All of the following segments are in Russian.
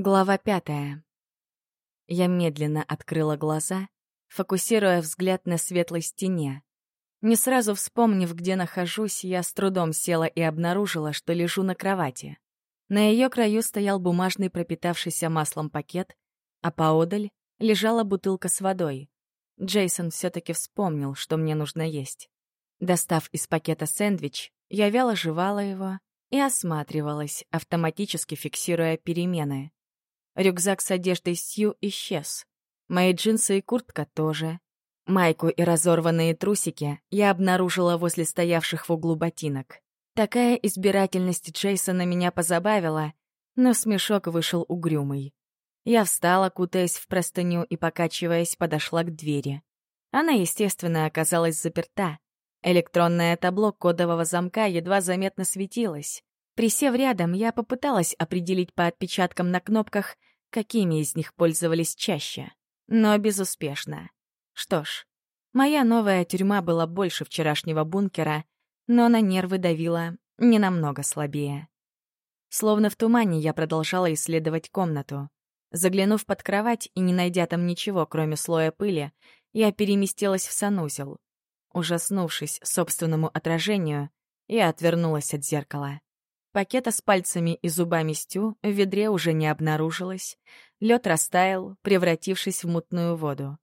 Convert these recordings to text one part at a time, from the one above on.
Глава пятая. Я медленно открыла глаза, фокусируя взгляд на светлой стене. Не сразу вспомнив, где нахожусь, я с трудом села и обнаружила, что лежу на кровати. На ее краю стоял бумажный пропитавшийся маслом пакет, а поодаль лежала бутылка с водой. Джейсон все-таки вспомнил, что мне нужно есть. Достав из пакета сэндвич, я вяло жевала его и осматривалась, автоматически фиксируя перемены. Рюкзак с одеждой Сью исчез. Мои джинсы и куртка тоже. Майку и разорванные трусики я обнаружила возле стоявших в углу ботинок. Такая избирательность Джейсона меня позабавила, но смешок вышел угрюмый. Я встала, кутаясь в простыню и, покачиваясь, подошла к двери. Она, естественно, оказалась заперта. Электронное табло кодового замка едва заметно светилось. Присев рядом, я попыталась определить по отпечаткам на кнопках, какими из них пользовались чаще. Но безуспешно. Что ж, моя новая тюрьма была больше вчерашнего бункера, но на нервы давила не намного слабее. Словно в тумане я продолжала исследовать комнату. Заглянув под кровать и не найдя там ничего, кроме слоя пыли, я переместилась в санузел. Ужаснувшись собственному отражению, я отвернулась от зеркала. Пакета с пальцами и зубами Стю в ведре уже не обнаружилось. Лед растаял, превратившись в мутную воду.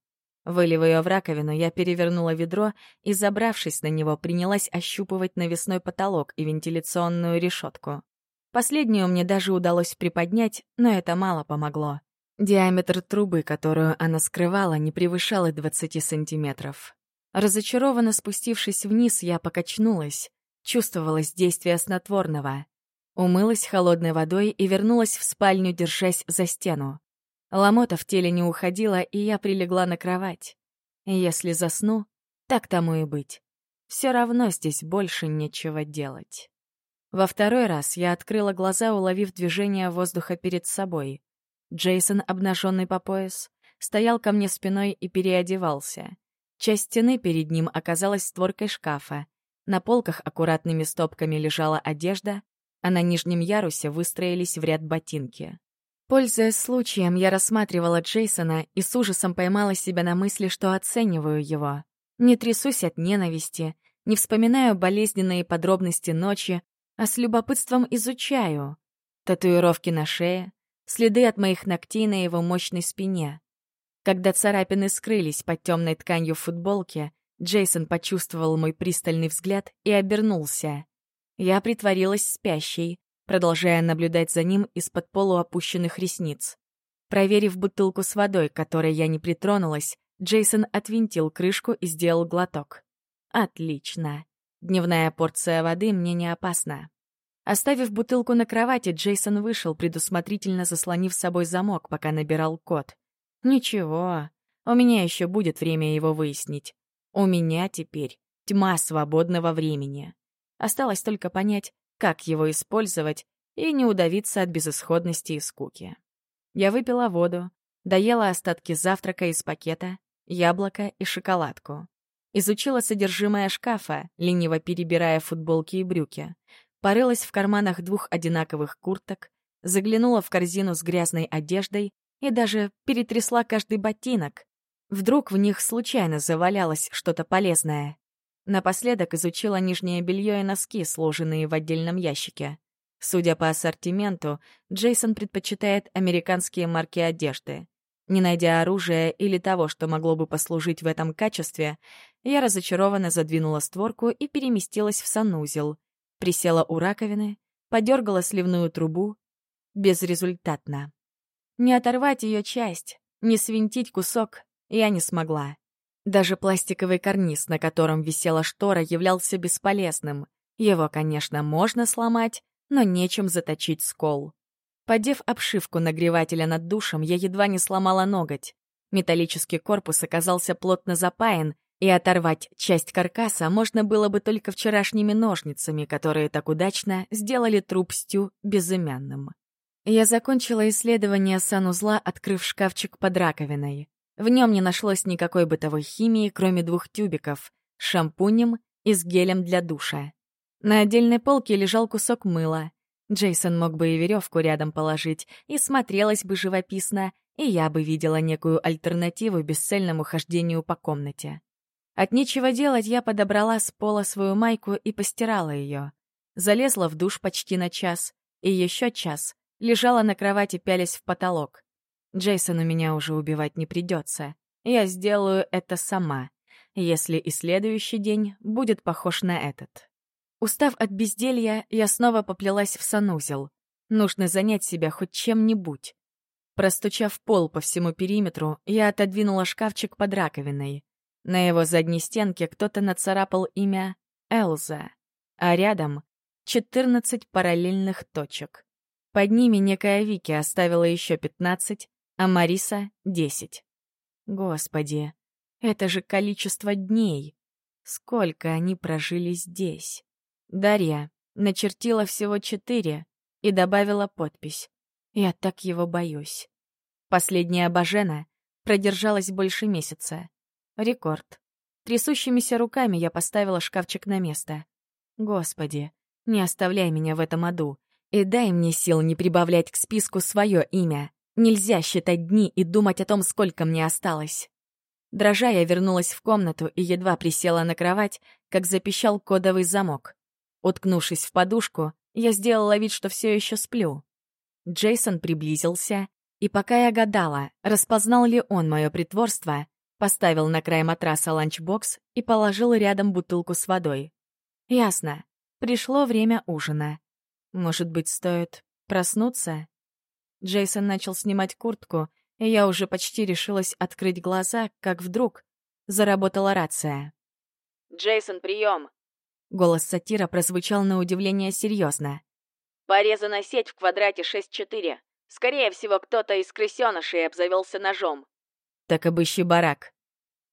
Вылив ее в раковину, я перевернула ведро и, забравшись на него, принялась ощупывать навесной потолок и вентиляционную решетку. Последнюю мне даже удалось приподнять, но это мало помогло. Диаметр трубы, которую она скрывала, не превышал и 20 сантиметров. Разочарованно спустившись вниз, я покачнулась. Чувствовалось действие снотворного. Умылась холодной водой и вернулась в спальню, держась за стену. Ломота в теле не уходила, и я прилегла на кровать. Если засну, так тому и быть. Все равно здесь больше нечего делать. Во второй раз я открыла глаза, уловив движение воздуха перед собой. Джейсон, обнаженный по пояс, стоял ко мне спиной и переодевался. Часть стены перед ним оказалась створкой шкафа. На полках аккуратными стопками лежала одежда, а на нижнем ярусе выстроились в ряд ботинки. Пользуясь случаем, я рассматривала Джейсона и с ужасом поймала себя на мысли, что оцениваю его. Не трясусь от ненависти, не вспоминаю болезненные подробности ночи, а с любопытством изучаю. Татуировки на шее, следы от моих ногтей на его мощной спине. Когда царапины скрылись под темной тканью футболки, Джейсон почувствовал мой пристальный взгляд и обернулся. Я притворилась спящей, продолжая наблюдать за ним из-под полуопущенных ресниц. Проверив бутылку с водой, которой я не притронулась, Джейсон отвинтил крышку и сделал глоток. Отлично. Дневная порция воды мне не опасна. Оставив бутылку на кровати, Джейсон вышел, предусмотрительно заслонив с собой замок, пока набирал код. Ничего, у меня еще будет время его выяснить. У меня теперь тьма свободного времени. Осталось только понять, как его использовать и не удавиться от безысходности и скуки. Я выпила воду, доела остатки завтрака из пакета, яблоко и шоколадку. Изучила содержимое шкафа, лениво перебирая футболки и брюки. Порылась в карманах двух одинаковых курток, заглянула в корзину с грязной одеждой и даже перетрясла каждый ботинок. Вдруг в них случайно завалялось что-то полезное. Напоследок изучила нижнее белье и носки, сложенные в отдельном ящике. Судя по ассортименту, Джейсон предпочитает американские марки одежды. Не найдя оружия или того, что могло бы послужить в этом качестве, я разочарованно задвинула створку и переместилась в санузел. Присела у раковины, подергала сливную трубу. Безрезультатно. Не оторвать ее часть, не свинтить кусок я не смогла. Даже пластиковый карниз, на котором висела штора, являлся бесполезным. Его, конечно, можно сломать, но нечем заточить скол. Подев обшивку нагревателя над душем, я едва не сломала ноготь. Металлический корпус оказался плотно запаян, и оторвать часть каркаса можно было бы только вчерашними ножницами, которые так удачно сделали труп Стю безымянным. Я закончила исследование санузла, открыв шкафчик под раковиной. В нем не нашлось никакой бытовой химии, кроме двух тюбиков шампунем и с гелем для душа. На отдельной полке лежал кусок мыла. Джейсон мог бы и веревку рядом положить, и смотрелась бы живописно, и я бы видела некую альтернативу бесцельному хождению по комнате. От нечего делать я подобрала с пола свою майку и постирала ее. Залезла в душ почти на час, и еще час лежала на кровати, пялясь в потолок. Джейсону меня уже убивать не придется. Я сделаю это сама, если и следующий день будет похож на этот. Устав от безделья, я снова поплелась в санузел. Нужно занять себя хоть чем-нибудь. Простучав пол по всему периметру, я отодвинула шкафчик под раковиной. На его задней стенке кто-то нацарапал имя Элза, а рядом — 14 параллельных точек. Под ними некая Вики оставила еще 15, а Мариса — 10. Господи, это же количество дней. Сколько они прожили здесь? Дарья начертила всего четыре и добавила подпись. Я так его боюсь. Последняя Бажена продержалась больше месяца. Рекорд. Трясущимися руками я поставила шкафчик на место. Господи, не оставляй меня в этом аду. И дай мне сил не прибавлять к списку свое имя. Нельзя считать дни и думать о том, сколько мне осталось. Дрожа, я вернулась в комнату и едва присела на кровать, как запищал кодовый замок. Уткнувшись в подушку, я сделала вид, что все еще сплю. Джейсон приблизился, и пока я гадала, распознал ли он мое притворство, поставил на край матраса ланчбокс и положил рядом бутылку с водой. Ясно. Пришло время ужина. Может быть, стоит проснуться? Джейсон начал снимать куртку, и я уже почти решилась открыть глаза, как вдруг заработала рация. «Джейсон, прием!» Голос сатира прозвучал на удивление серьезно. Порезана сеть в квадрате 6-4. Скорее всего, кто-то из крысёнышей обзавелся ножом. Так обыщи барак.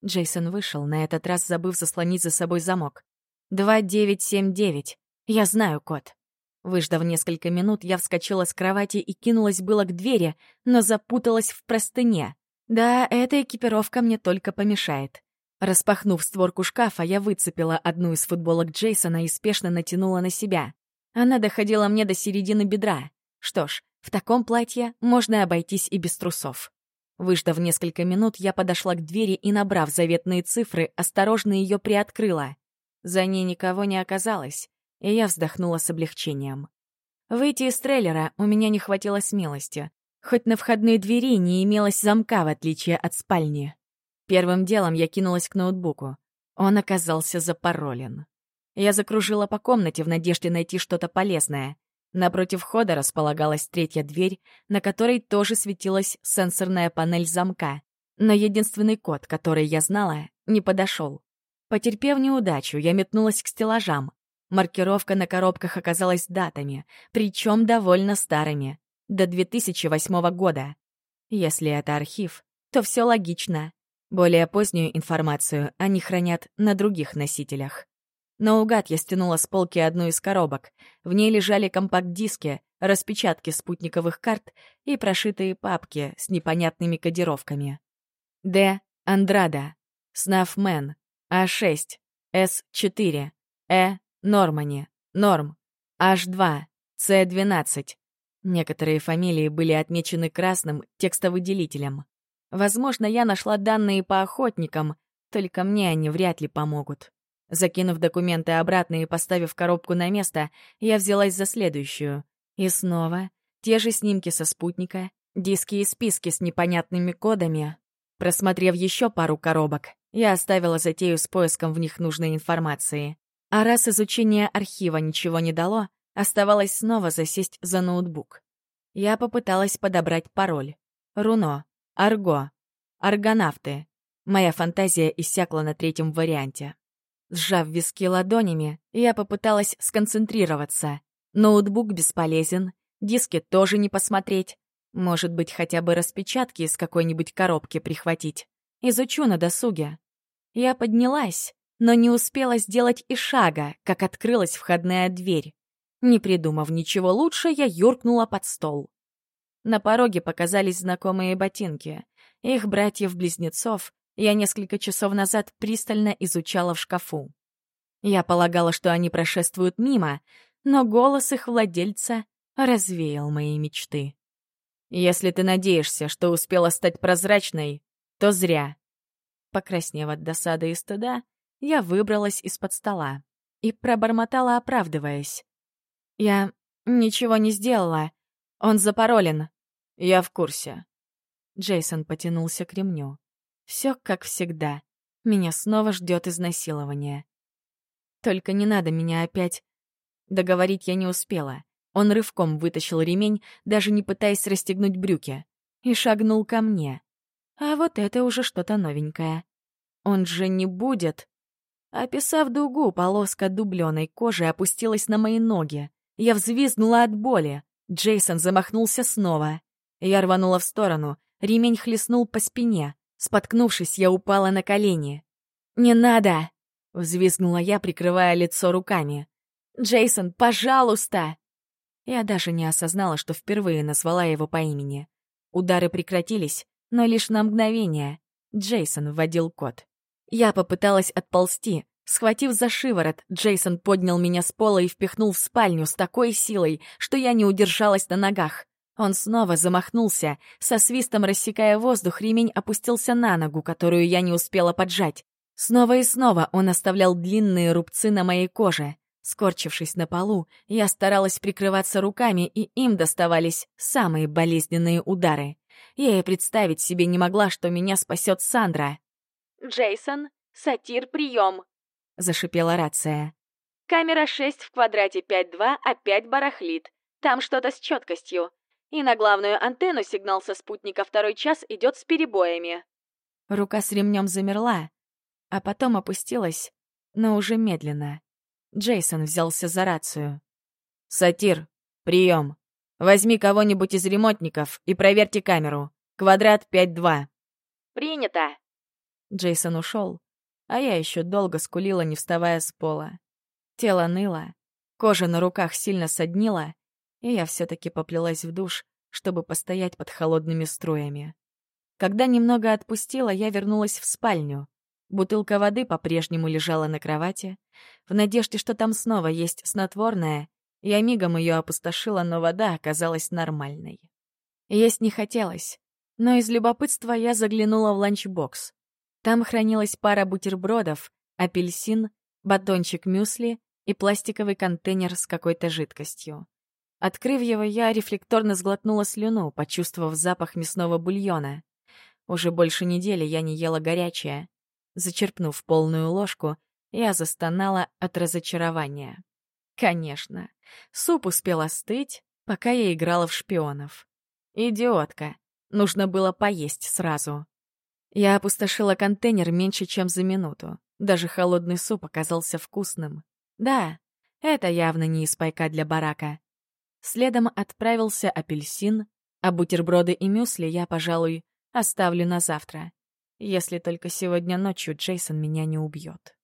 Джейсон вышел, на этот раз забыв заслонить за собой замок. 2979. Я знаю код. Выждав несколько минут, я вскочила с кровати и кинулась было к двери, но запуталась в простыне. Да, эта экипировка мне только помешает. Распахнув створку шкафа, я выцепила одну из футболок Джейсона и спешно натянула на себя. Она доходила мне до середины бедра. Что ж, в таком платье можно обойтись и без трусов. Выждав несколько минут, я подошла к двери и, набрав заветные цифры, осторожно ее приоткрыла. За ней никого не оказалось, и я вздохнула с облегчением. Выйти из трейлера у меня не хватило смелости. Хоть на входной двери не имелось замка, в отличие от спальни. Первым делом я кинулась к ноутбуку. Он оказался запаролен. Я закружила по комнате в надежде найти что-то полезное. Напротив входа располагалась третья дверь, на которой тоже светилась сенсорная панель замка. Но единственный код, который я знала, не подошел. Потерпев неудачу, я метнулась к стеллажам. Маркировка на коробках оказалась датами, причем довольно старыми, до 2008 года. Если это архив, то все логично. Более позднюю информацию они хранят на других носителях. Наугад я стянула с полки одну из коробок. В ней лежали компакт-диски, распечатки спутниковых карт и прошитые папки с непонятными кодировками. Д. Андрада. Снафмен. А6. С4. Э. Нормани. Норм. H2. С12. Некоторые фамилии были отмечены красным текстовыделителем. Возможно, я нашла данные по охотникам, только мне они вряд ли помогут. Закинув документы обратно и поставив коробку на место, я взялась за следующую. И снова те же снимки со спутника, диски и списки с непонятными кодами. Просмотрев еще пару коробок, я оставила затею с поиском в них нужной информации. А раз изучение архива ничего не дало, оставалось снова засесть за ноутбук. Я попыталась подобрать пароль. Руно, Арго, Аргонавты. Моя фантазия иссякла на третьем варианте. Сжав виски ладонями, я попыталась сконцентрироваться. Ноутбук бесполезен, диски тоже не посмотреть. Может быть, хотя бы распечатки из какой-нибудь коробки прихватить. Изучу на досуге. Я поднялась, но не успела сделать и шага, как открылась входная дверь. Не придумав ничего лучше, я юркнула под стол. На пороге показались знакомые ботинки. Их братьев-близнецов я несколько часов назад пристально изучала в шкафу. Я полагала, что они прошествуют мимо, но голос их владельца развеял мои мечты. Если ты надеешься, что успела стать прозрачной, то зря. Покраснев от досады и стыда, я выбралась из-под стола и пробормотала, оправдываясь. «Я ничего не сделала. Он запаролен. Я в курсе». Джейсон потянулся к ремню. Все как всегда. Меня снова ждет изнасилование. Только не надо меня опять... Договорить я не успела. Он рывком вытащил ремень, даже не пытаясь расстегнуть брюки, и шагнул ко мне. А вот это уже что-то новенькое. Он же не будет... Описав дугу, полоска дубленой кожи опустилась на мои ноги. Я взвизгнула от боли. Джейсон замахнулся снова. Я рванула в сторону. Ремень хлестнул по спине. Споткнувшись, я упала на колени. «Не надо!» — взвизгнула я, прикрывая лицо руками. «Джейсон, пожалуйста!» Я даже не осознала, что впервые назвала его по имени. Удары прекратились, но лишь на мгновение. Джейсон вводил код. Я попыталась отползти. Схватив за шиворот, Джейсон поднял меня с пола и впихнул в спальню с такой силой, что я не удержалась на ногах. Он снова замахнулся. Со свистом рассекая воздух, ремень опустился на ногу, которую я не успела поджать. Снова и снова он оставлял длинные рубцы на моей коже. Скорчившись на полу, я старалась прикрываться руками, и им доставались самые болезненные удары. Я и представить себе не могла, что меня спасет Сандра. «Джейсон, сатир, прием!» — зашипела рация. «Камера 6 в квадрате 5.2 опять барахлит. Там что-то с четкостью. И на главную антенну сигнал со спутника второй час идет с перебоями». Рука с ремнем замерла, а потом опустилась, но уже медленно. Джейсон взялся за рацию. «Сатир, прием. Возьми кого-нибудь из ремонтников и проверьте камеру. Квадрат 5.2». «Принято!» Джейсон ушел, а я еще долго скулила, не вставая с пола. Тело ныло, кожа на руках сильно соднила, и я все-таки поплелась в душ, чтобы постоять под холодными струями. Когда немного отпустила, я вернулась в спальню. Бутылка воды по-прежнему лежала на кровати. В надежде, что там снова есть снотворное, я мигом ее опустошила, но вода оказалась нормальной. Есть не хотелось, но из любопытства я заглянула в ланчбокс. Там хранилась пара бутербродов, апельсин, батончик мюсли и пластиковый контейнер с какой-то жидкостью. Открыв его, я рефлекторно сглотнула слюну, почувствовав запах мясного бульона. Уже больше недели я не ела горячее. Зачерпнув полную ложку, я застонала от разочарования. Конечно, суп успел остыть, пока я играла в шпионов. Идиотка. Нужно было поесть сразу. Я опустошила контейнер меньше, чем за минуту. Даже холодный суп оказался вкусным. Да, это явно не из пайка для барака. Следом отправился апельсин, а бутерброды и мюсли я, пожалуй, оставлю на завтра. Если только сегодня ночью Джейсон меня не убьет.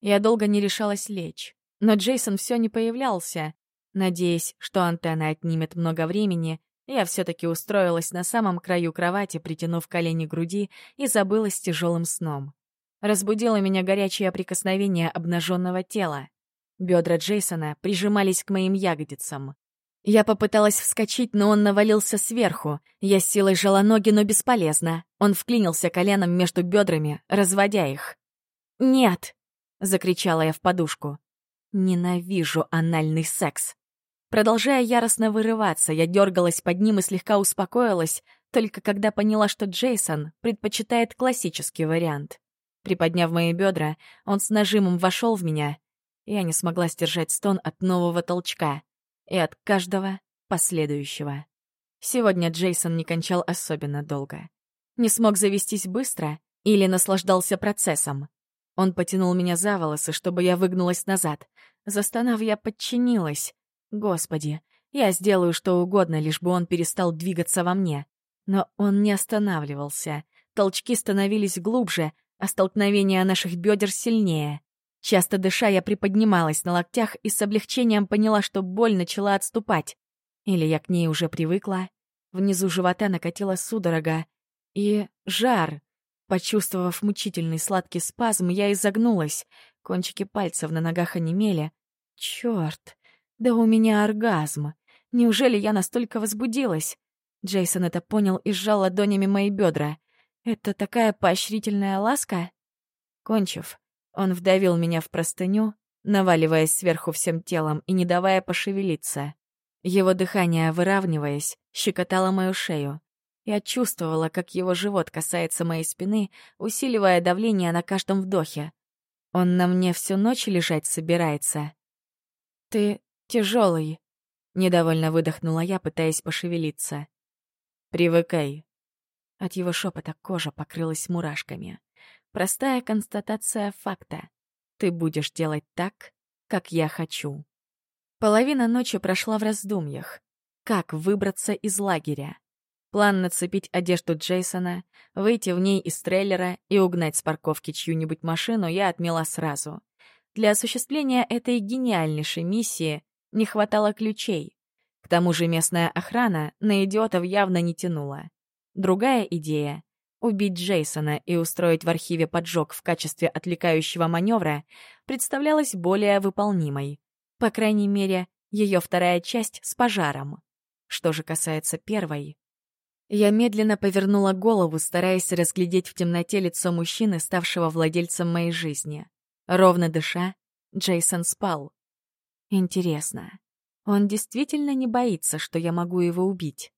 Я долго не решалась лечь, но Джейсон все не появлялся. Надеясь, что антенна отнимет много времени, я все-таки устроилась на самом краю кровати, притянув колени к груди, и забылась тяжелым сном. Разбудило меня горячее прикосновение обнаженного тела. Бедра Джейсона прижимались к моим ягодицам. Я попыталась вскочить, но он навалился сверху. Я с силой жала ноги, но бесполезно. Он вклинился коленом между бедрами, разводя их. «Нет!» — закричала я в подушку. «Ненавижу анальный секс!» Продолжая яростно вырываться, я дергалась под ним и слегка успокоилась, только когда поняла, что Джейсон предпочитает классический вариант. Приподняв мои бедра, он с нажимом вошел в меня. Я не смогла сдержать стон от нового толчка и от каждого последующего. Сегодня Джейсон не кончал особенно долго. Не смог завестись быстро или наслаждался процессом. Он потянул меня за волосы, чтобы я выгнулась назад. Застонав, я подчинилась, Господи, я сделаю что угодно, лишь бы он перестал двигаться во мне. Но он не останавливался. Толчки становились глубже, а столкновения наших бедер сильнее. Часто дыша, я приподнималась на локтях и с облегчением поняла, что боль начала отступать. Или я к ней уже привыкла. Внизу живота накатила судорога. И жар. Почувствовав мучительный сладкий спазм, я изогнулась. Кончики пальцев на ногах онемели. Чёрт! Да у меня оргазм. Неужели я настолько возбудилась? Джейсон это понял и сжал ладонями мои бедра. Это такая поощрительная ласка? Кончив, он вдавил меня в простыню, наваливаясь сверху всем телом и не давая пошевелиться. Его дыхание, выравниваясь, щекотало мою шею. Я чувствовала, как его живот касается моей спины, усиливая давление на каждом вдохе. Он на мне всю ночь лежать собирается. «Ты тяжелый, недовольно выдохнула я, пытаясь пошевелиться. «Привыкай». От его шепота кожа покрылась мурашками. Простая констатация факта. Ты будешь делать так, как я хочу. Половина ночи прошла в раздумьях. Как выбраться из лагеря? План нацепить одежду Джейсона, выйти в ней из трейлера и угнать с парковки чью-нибудь машину я отмела сразу. Для осуществления этой гениальнейшей миссии не хватало ключей. К тому же местная охрана на идиотов явно не тянула. Другая идея — убить Джейсона и устроить в архиве поджог в качестве отвлекающего маневра — представлялась более выполнимой. По крайней мере, ее вторая часть с пожаром. Что же касается первой... Я медленно повернула голову, стараясь разглядеть в темноте лицо мужчины, ставшего владельцем моей жизни. Ровно дыша, Джейсон спал. Интересно, он действительно не боится, что я могу его убить?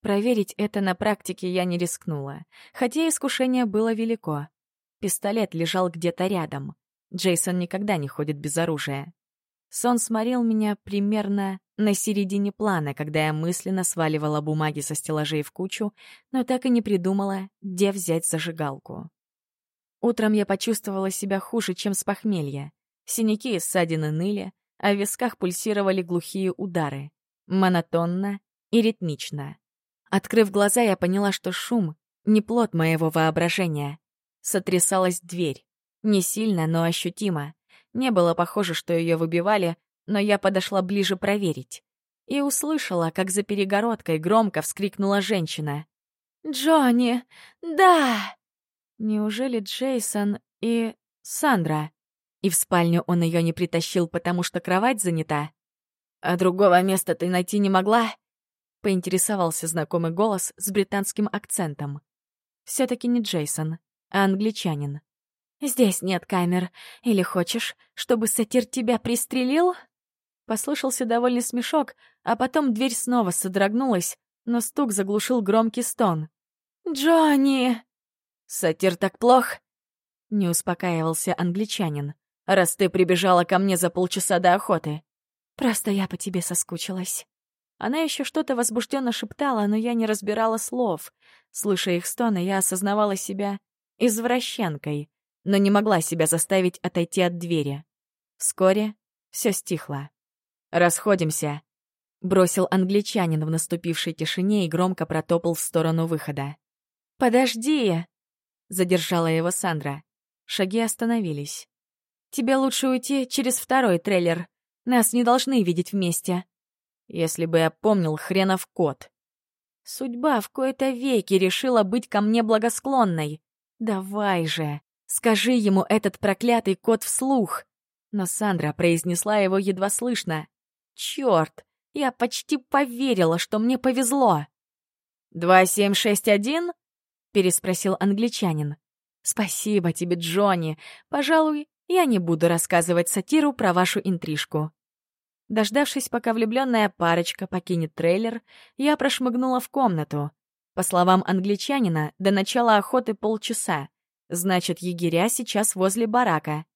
Проверить это на практике я не рискнула, хотя искушение было велико. Пистолет лежал где-то рядом. Джейсон никогда не ходит без оружия. Сон сморил меня примерно на середине плана, когда я мысленно сваливала бумаги со стеллажей в кучу, но так и не придумала, где взять зажигалку. Утром я почувствовала себя хуже, чем с похмелья. Синяки и ссадины ныли, а в висках пульсировали глухие удары. Монотонно и ритмично. Открыв глаза, я поняла, что шум — не плод моего воображения. Сотрясалась дверь. Не сильно, но ощутимо. Не было похоже, что ее выбивали, но я подошла ближе проверить. И услышала, как за перегородкой громко вскрикнула женщина. «Джонни! Да!» Неужели Джейсон и Сандра? И в спальню он ее не притащил, потому что кровать занята? «А другого места ты найти не могла?» — поинтересовался знакомый голос с британским акцентом. все таки не Джейсон, а англичанин. «Здесь нет камер. Или хочешь, чтобы сатир тебя пристрелил?» Послышался довольный смешок, а потом дверь снова содрогнулась, но стук заглушил громкий стон. «Джонни!» «Сатир так плох?» Не успокаивался англичанин. «Раз ты прибежала ко мне за полчаса до охоты». «Просто я по тебе соскучилась». Она еще что-то возбужденно шептала, но я не разбирала слов. Слыша их стоны, я осознавала себя извращенкой, но не могла себя заставить отойти от двери. Вскоре все стихло. «Расходимся», — бросил англичанин в наступившей тишине и громко протопал в сторону выхода. «Подожди!» — задержала его Сандра. Шаги остановились. «Тебе лучше уйти через второй трейлер. Нас не должны видеть вместе». Если бы я помнил хренов кот. Судьба в кои-то веки решила быть ко мне благосклонной. Давай же, Скажи ему этот проклятый код вслух. Но Сандра произнесла его едва слышно. Черт, я почти поверила, что мне повезло. «Два семь шесть один?» — переспросил англичанин. «Спасибо тебе, Джонни. Пожалуй, я не буду рассказывать сатиру про вашу интрижку». Дождавшись, пока влюбленная парочка покинет трейлер, я прошмыгнула в комнату. По словам англичанина, до начала охоты полчаса. Значит, егеря сейчас возле барака.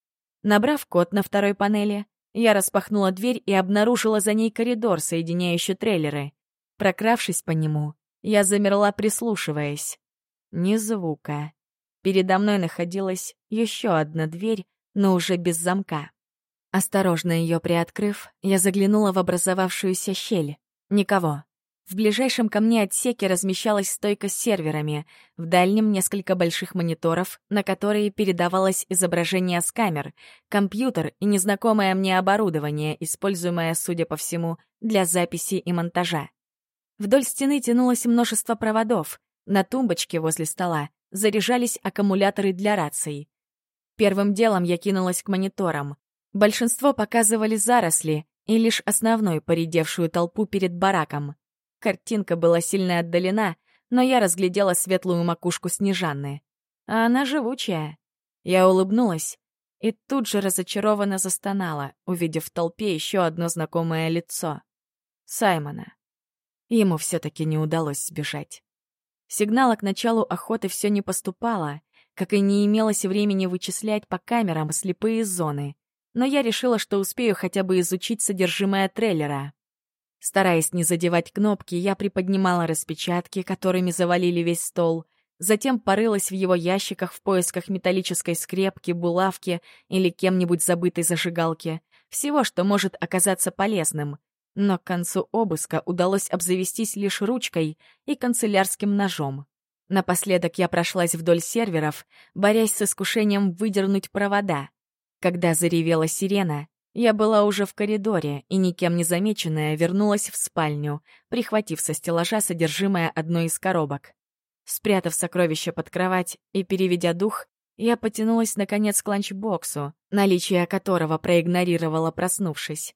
Набрав код на второй панели, я распахнула дверь и обнаружила за ней коридор, соединяющий трейлеры. Прокравшись по нему, я замерла, прислушиваясь. Ни звука. Передо мной находилась еще одна дверь, но уже без замка. Осторожно ее приоткрыв, я заглянула в образовавшуюся щель. Никого. В ближайшем ко мне отсеке размещалась стойка с серверами, в дальнем несколько больших мониторов, на которые передавалось изображение с камер, компьютер и незнакомое мне оборудование, используемое, судя по всему, для записи и монтажа. Вдоль стены тянулось множество проводов. На тумбочке возле стола заряжались аккумуляторы для раций. Первым делом я кинулась к мониторам. Большинство показывали заросли, и лишь основной поредевшую толпу перед бараком. Картинка была сильно отдалена, но я разглядела светлую макушку Снежанны. А она живучая. Я улыбнулась и тут же разочарованно застонала, увидев в толпе еще одно знакомое лицо. Саймона. Ему все-таки не удалось сбежать. Сигнала к началу охоты все не поступало, как и не имелось времени вычислять по камерам слепые зоны, но я решила, что успею хотя бы изучить содержимое трейлера. Стараясь не задевать кнопки, я приподнимала распечатки, которыми завалили весь стол, затем порылась в его ящиках в поисках металлической скрепки, булавки или кем-нибудь забытой зажигалки, всего, что может оказаться полезным. Но к концу обыска удалось обзавестись лишь ручкой и канцелярским ножом. Напоследок я прошлась вдоль серверов, борясь с искушением выдернуть провода. Когда заревела сирена, я была уже в коридоре и, никем не замеченная, вернулась в спальню, прихватив со стеллажа содержимое одной из коробок. Спрятав сокровище под кровать и переведя дух, я потянулась, наконец, к ланчбоксу, наличие которого проигнорировала, проснувшись.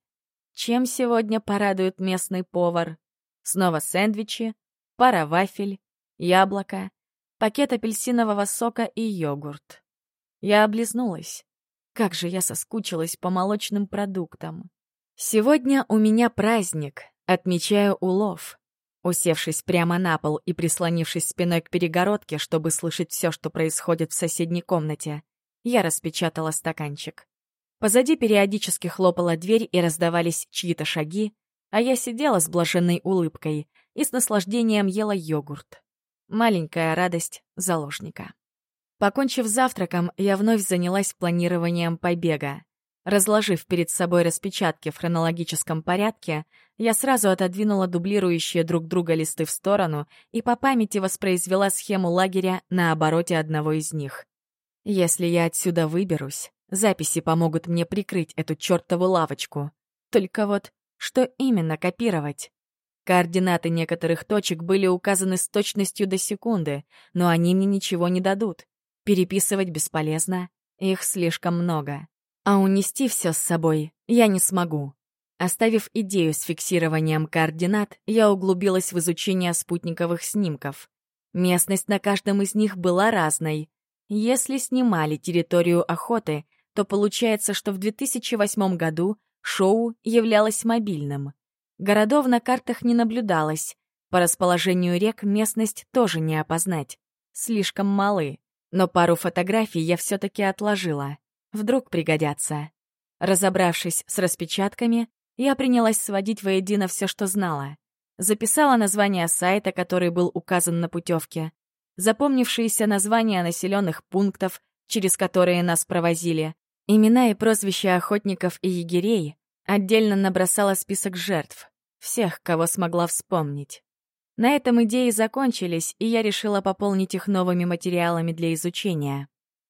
Чем сегодня порадует местный повар? Снова сэндвичи, пара вафель, яблоко, пакет апельсинового сока и йогурт. Я облизнулась. Как же я соскучилась по молочным продуктам. Сегодня у меня праздник, отмечаю улов. Усевшись прямо на пол и прислонившись спиной к перегородке, чтобы слышать все, что происходит в соседней комнате, я распечатала стаканчик. Позади периодически хлопала дверь и раздавались чьи-то шаги, а я сидела с блаженной улыбкой и с наслаждением ела йогурт. Маленькая радость заложника. Покончив завтраком, я вновь занялась планированием побега. Разложив перед собой распечатки в хронологическом порядке, я сразу отодвинула дублирующие друг друга листы в сторону и по памяти воспроизвела схему лагеря на обороте одного из них. Если я отсюда выберусь, записи помогут мне прикрыть эту чертову лавочку. Только вот, что именно копировать? Координаты некоторых точек были указаны с точностью до секунды, но они мне ничего не дадут. Переписывать бесполезно, их слишком много. А унести все с собой я не смогу. Оставив идею с фиксированием координат, я углубилась в изучение спутниковых снимков. Местность на каждом из них была разной. Если снимали территорию охоты, то получается, что в 2008 году шоу являлось мобильным. Городов на картах не наблюдалось. По расположению рек местность тоже не опознать. Слишком малы. Но пару фотографий я все-таки отложила. Вдруг пригодятся. Разобравшись с распечатками, я принялась сводить воедино все, что знала. Записала название сайта, который был указан на путевке, запомнившиеся названия населенных пунктов, через которые нас провозили, имена и прозвища охотников и егерей, отдельно набросала список жертв, всех, кого смогла вспомнить. На этом идеи закончились, и я решила пополнить их новыми материалами для изучения.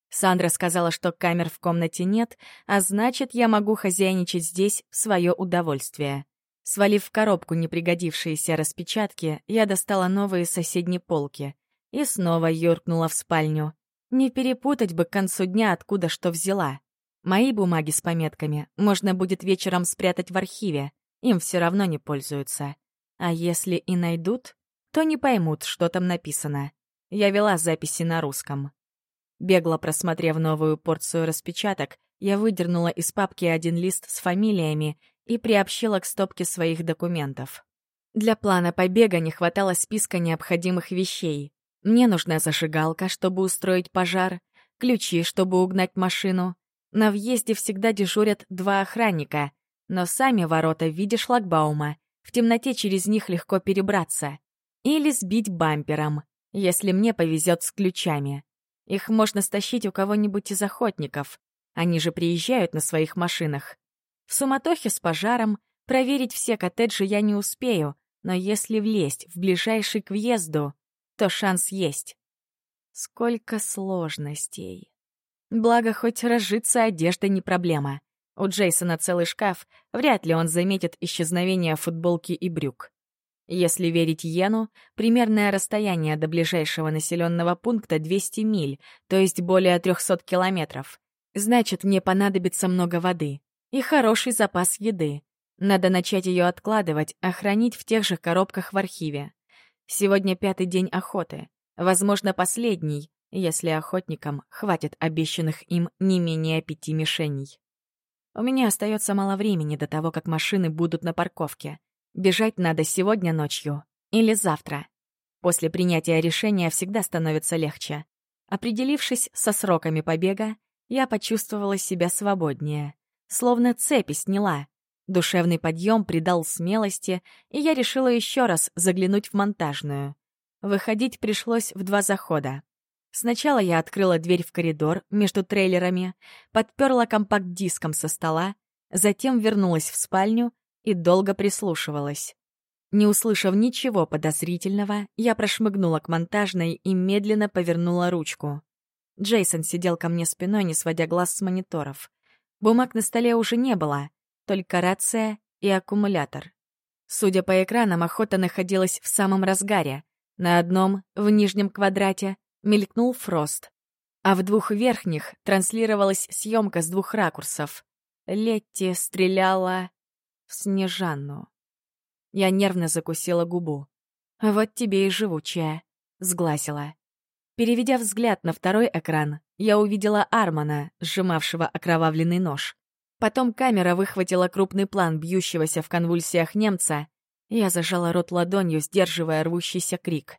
Сандра сказала, что камер в комнате нет, а значит, я могу хозяйничать здесь в свое удовольствие. Свалив в коробку непригодившиеся распечатки, я достала новые соседние полки и снова юркнула в спальню. Не перепутать бы к концу дня, откуда что взяла. Мои бумаги с пометками можно будет вечером спрятать в архиве, им все равно не пользуются. А если и найдут, то не поймут, что там написано. Я вела записи на русском. Бегло просмотрев новую порцию распечаток, я выдернула из папки один лист с фамилиями и приобщила к стопке своих документов. Для плана побега не хватало списка необходимых вещей. Мне нужна зажигалка, чтобы устроить пожар, ключи, чтобы угнать машину. На въезде всегда дежурят два охранника, но сами ворота в виде шлагбаума, в темноте через них легко перебраться. Или сбить бампером, если мне повезет с ключами. Их можно стащить у кого-нибудь из охотников. Они же приезжают на своих машинах. В суматохе с пожаром проверить все коттеджи я не успею, но если влезть в ближайший к въезду, то шанс есть. Сколько сложностей. Благо, хоть разжиться одеждой не проблема. У Джейсона целый шкаф, вряд ли он заметит исчезновение футболки и брюк. Если верить Йену, примерное расстояние до ближайшего населенного пункта 200 миль, то есть более 300 километров. Значит, мне понадобится много воды и хороший запас еды. Надо начать ее откладывать, а хранить в тех же коробках в архиве. Сегодня пятый день охоты. Возможно, последний, если охотникам хватит обещанных им не менее пяти мишеней. У меня остается мало времени до того, как машины будут на парковке. Бежать надо сегодня ночью или завтра. После принятия решения всегда становится легче. Определившись со сроками побега, я почувствовала себя свободнее. Словно цепи сняла. Душевный подъем придал смелости, и я решила еще раз заглянуть в монтажную. Выходить пришлось в два захода. Сначала я открыла дверь в коридор между трейлерами, подперла компакт-диском со стола, затем вернулась в спальню и долго прислушивалась. Не услышав ничего подозрительного, я прошмыгнула к монтажной и медленно повернула ручку. Джейсон сидел ко мне спиной, не сводя глаз с мониторов. Бумаг на столе уже не было, только рация и аккумулятор. Судя по экранам, охота находилась в самом разгаре. На одном, в нижнем квадрате, мелькнул Фрост, а в двух верхних транслировалась съемка с двух ракурсов. Летти стреляла в Снежанну. Я нервно закусила губу. «Вот тебе и живучая», — сгласила. Переведя взгляд на второй экран, я увидела Армана, сжимавшего окровавленный нож. Потом камера выхватила крупный план бьющегося в конвульсиях немца. Я зажала рот ладонью, сдерживая рвущийся крик.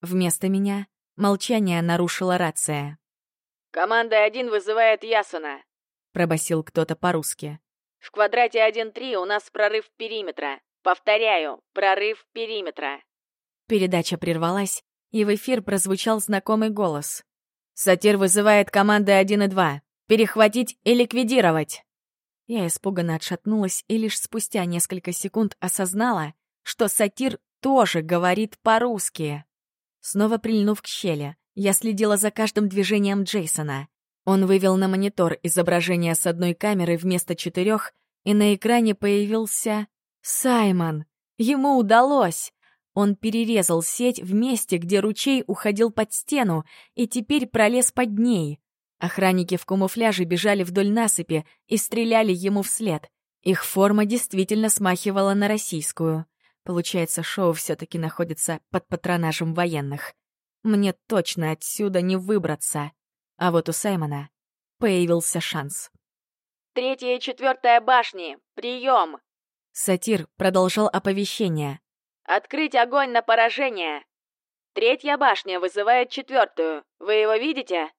Вместо меня молчание нарушила рация. «Команда один вызывает Ясона», — пробасил кто-то по-русски. «В квадрате 1-3 у нас прорыв периметра. Повторяю, прорыв периметра. Передача прервалась, и в эфир прозвучал знакомый голос. «Сатир вызывает команды 1 и 2. Перехватить и ликвидировать!» Я испуганно отшатнулась и лишь спустя несколько секунд осознала, что сатир тоже говорит по-русски. Снова прильнув к щели, я следила за каждым движением Джейсона. Он вывел на монитор изображение с одной камеры вместо четырех, и на экране появился Саймон! Ему удалось! Он перерезал сеть в месте, где ручей уходил под стену, и теперь пролез под ней. Охранники в камуфляже бежали вдоль насыпи и стреляли ему вслед. Их форма действительно смахивала на российскую. Получается, шоу все-таки находится под патронажем военных. Мне точно отсюда не выбраться. А вот у Саймона появился шанс. «Третья и четвертая башни! Прием!» Сатир продолжал оповещение. «Открыть огонь на поражение! Третья башня вызывает четвертую. Вы его видите?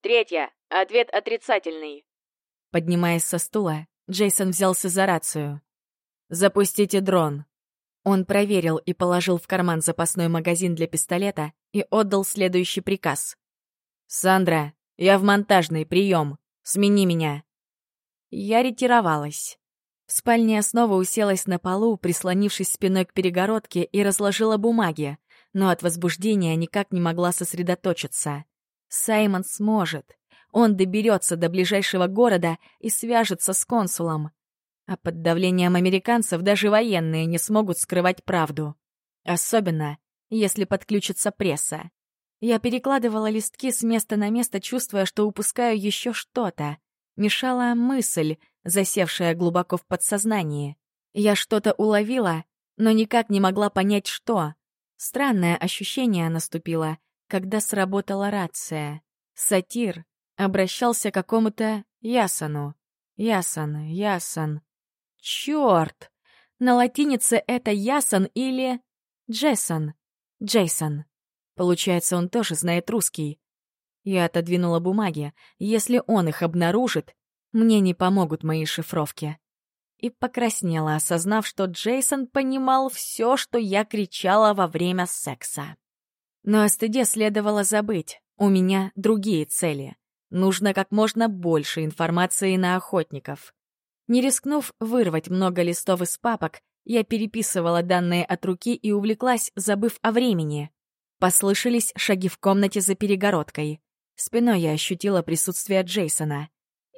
Третья. Ответ отрицательный». Поднимаясь со стула, Джейсон взялся за рацию. «Запустите дрон». Он проверил и положил в карман запасной магазин для пистолета и отдал следующий приказ. «Сандра, я в монтажный, прием. Смени меня». Я ретировалась. В спальне снова уселась на полу, прислонившись спиной к перегородке и разложила бумаги, но от возбуждения никак не могла сосредоточиться. Саймон сможет. Он доберется до ближайшего города и свяжется с консулом. А под давлением американцев даже военные не смогут скрывать правду. Особенно, если подключится пресса. Я перекладывала листки с места на место, чувствуя, что упускаю еще что-то. Мешала мысль, засевшая глубоко в подсознании. Я что-то уловила, но никак не могла понять, что. Странное ощущение наступило, когда сработала рация. Сатир обращался к какому-то Ясану. Ясан, Ясан. Чёрт! На латинице это Ясан или Джессон. Джейсон. Получается, он тоже знает русский. Я отодвинула бумаги. Если он их обнаружит, мне не помогут мои шифровки. И покраснела, осознав, что Джейсон понимал все, что я кричала во время секса. Но о стыде следовало забыть. У меня другие цели. Нужно как можно больше информации на охотников. Не рискнув вырвать много листов из папок, я переписывала данные от руки и увлеклась, забыв о времени. Послышались шаги в комнате за перегородкой. Спиной я ощутила присутствие Джейсона.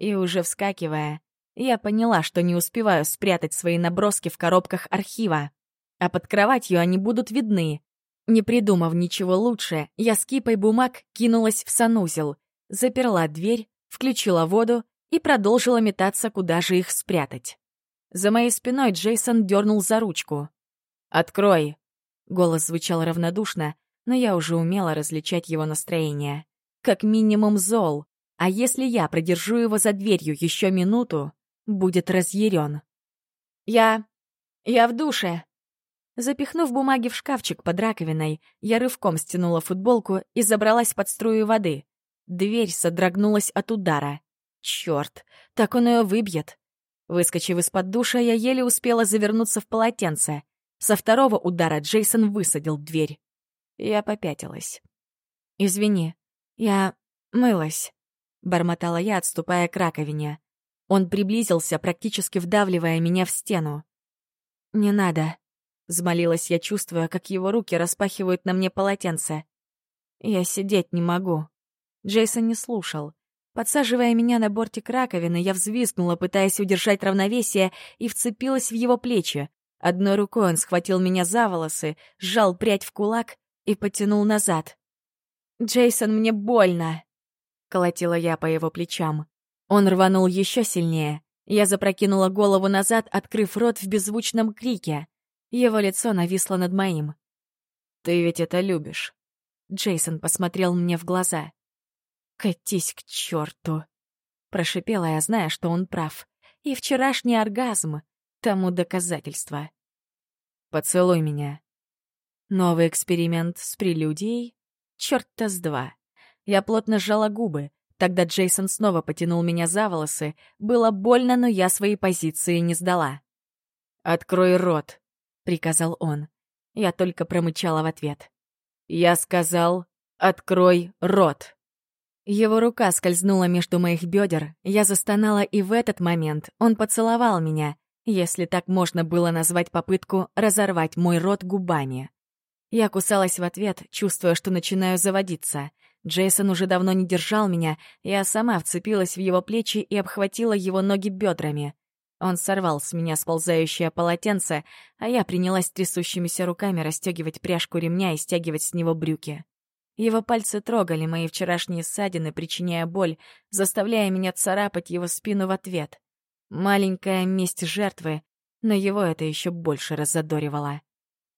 И уже вскакивая, я поняла, что не успеваю спрятать свои наброски в коробках архива. А под кроватью они будут видны. Не придумав ничего лучше, я с кипой бумаг кинулась в санузел, заперла дверь, включила воду и продолжила метаться, куда же их спрятать. За моей спиной Джейсон дернул за ручку. «Открой!» Голос звучал равнодушно, но я уже умела различать его настроение. Как минимум зол, а если я продержу его за дверью еще минуту, будет разъярен. «Я... я в душе!» Запихнув бумаги в шкафчик под раковиной, я рывком стянула футболку и забралась под струю воды. Дверь содрогнулась от удара. Черт, так он ее выбьет. Выскочив из-под душа, я еле успела завернуться в полотенце. Со второго удара Джейсон высадил дверь. Я попятилась. «Извини, я мылась», — бормотала я, отступая к раковине. Он приблизился, практически вдавливая меня в стену. «Не надо», — взмолилась я, чувствуя, как его руки распахивают на мне полотенце. «Я сидеть не могу». Джейсон не слушал. Подсаживая меня на бортик раковины, я взвизгнула, пытаясь удержать равновесие, и вцепилась в его плечи. Одной рукой он схватил меня за волосы, сжал прядь в кулак и потянул назад. «Джейсон, мне больно!» — колотила я по его плечам. Он рванул еще сильнее. Я запрокинула голову назад, открыв рот в беззвучном крике. Его лицо нависло над моим. «Ты ведь это любишь?» Джейсон посмотрел мне в глаза. «Катись к черту!» Прошипела я, зная, что он прав. И вчерашний оргазм — тому доказательство. «Поцелуй меня». Новый эксперимент с прелюдией? Чёрт-то с два. Я плотно сжала губы. Тогда Джейсон снова потянул меня за волосы. Было больно, но я свои позиции не сдала. «Открой рот», — приказал он. Я только промычала в ответ. «Я сказал, открой рот». Его рука скользнула между моих бедер, я застонала, и в этот момент он поцеловал меня, если так можно было назвать попытку разорвать мой рот губами. Я кусалась в ответ, чувствуя, что начинаю заводиться. Джейсон уже давно не держал меня, я сама вцепилась в его плечи и обхватила его ноги бедрами. Он сорвал с меня сползающее полотенце, а я принялась трясущимися руками расстегивать пряжку ремня и стягивать с него брюки. Его пальцы трогали мои вчерашние ссадины, причиняя боль, заставляя меня царапать его спину в ответ. Маленькая месть жертвы, но его это еще больше раззадоривало.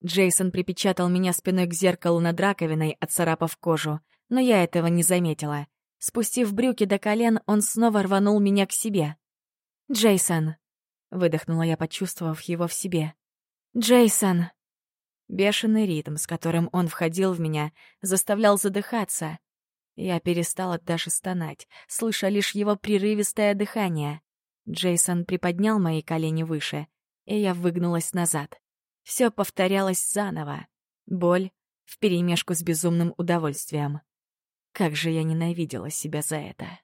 Джейсон припечатал меня спиной к зеркалу над раковиной, отцарапав кожу, но я этого не заметила. Спустив брюки до колен, он снова рванул меня к себе. «Джейсон!» — выдохнула я, почувствовав его в себе. «Джейсон!» Бешеный ритм, с которым он входил в меня, заставлял задыхаться. Я перестала даже стонать, слыша лишь его прерывистое дыхание. Джейсон приподнял мои колени выше, и я выгнулась назад. Все повторялось заново. Боль вперемешку с безумным удовольствием. Как же я ненавидела себя за это.